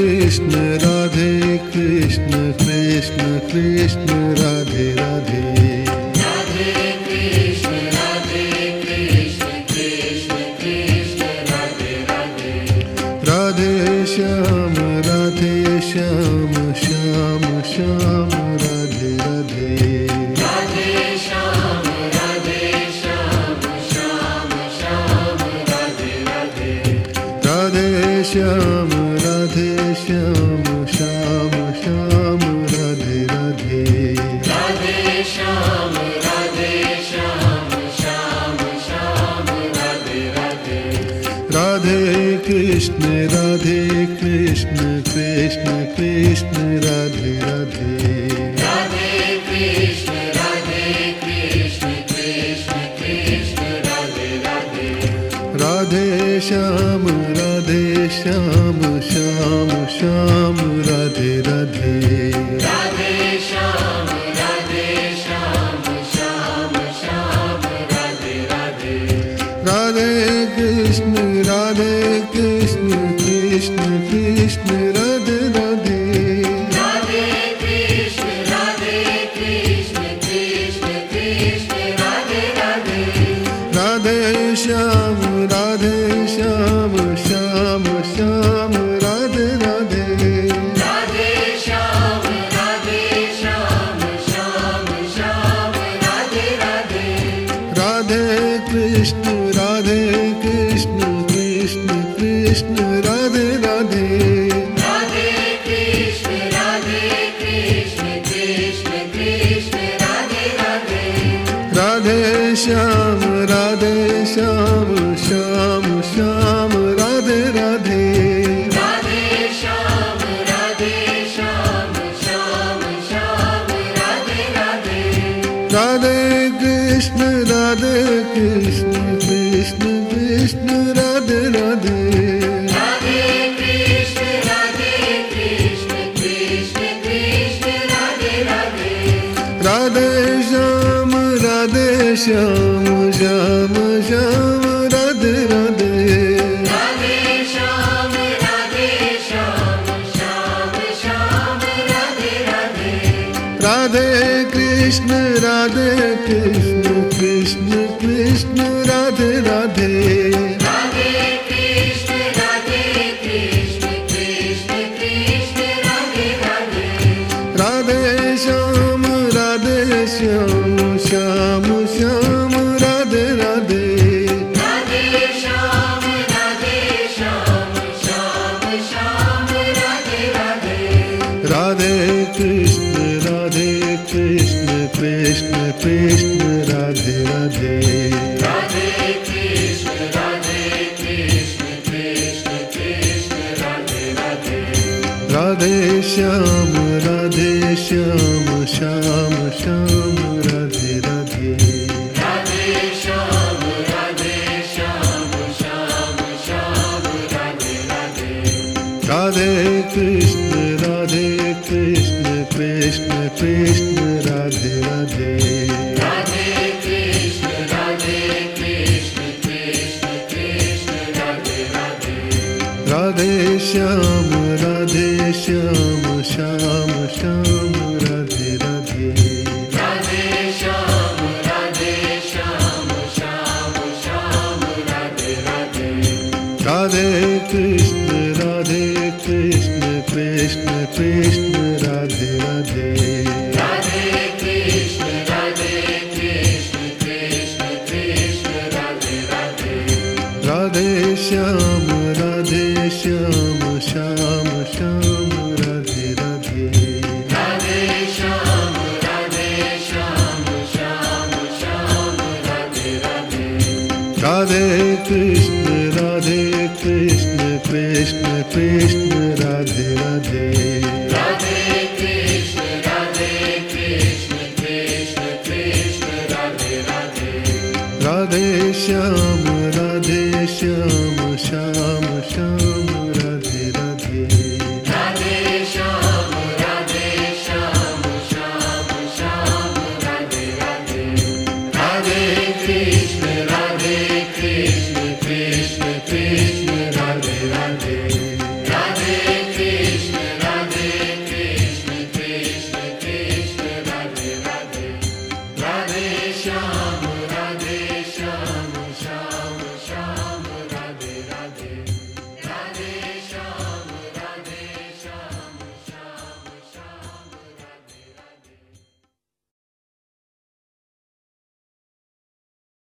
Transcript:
Radhe Krishna Radhe Krishna Krishna Krishna Radhe Radhe. Radhe Krishna Radhe Krishna Krishna Krishna Radhe Radhe. Radhe Shyam Radhe Shyam Shyam Shyam Radhe Radhe. Radhe Shyam Radhe Shyam Radhe Shyam Shyam Shyam Radhe Radhe. Radhe Krishna Radhe Krishna Krishna Krishna Radhe Radhe. Radhe Krishna Radhe Krishna Krishna Krishna Radhe Radhe. Radhe Shyam Krishna Radhe Krishna Krishna Krishna Radhe Radhe Radhe Shyam Krishna Krishna Krishna Radhe Radhe. Radhe Shyam Radhe Shyam Shyam Shyam Radhe Radhe. Radhe Krishna Radhe Krishna Radhe. Shyam Radhe Shyam Shyam Shyam Radhe Radhe. Radhe Krishna Radhe Krishna Krishna Krishna Radhe Radhe Radhe Shyam Radhe Shyam Shyam Shyam Radhe Radhe. Radhe Krishna Radhe Krishna Krishna Krishna Radhe Radhe. Radhe Shyam Krishna Radhe Krishna Krishna Krishna Radhe Radhe. Radhe Krishna Radhe Krishna Krishna Krishna Radhe Radhe. Radhe Shyam Radhe Shyam Shyam Shyam Radhe Radhe. Radhe Radhe Krishna Radhe Krishna Krishna Krishna Radhe Radhe Radhe Krishna Radhe Krishna Krishna Krishna Radhe Radhe Radhe Krishna Radhe Krishna Krishna Krishna Radhe Radhe Shyam Radhe Shyam Shyam Shyam Radhe Radhe Radhe Shyam Radhe Shyam Shyam Shyam Radhe Radhe. Radhe Krishna Radhe Krishna Krishna Krishna Radhe Radhe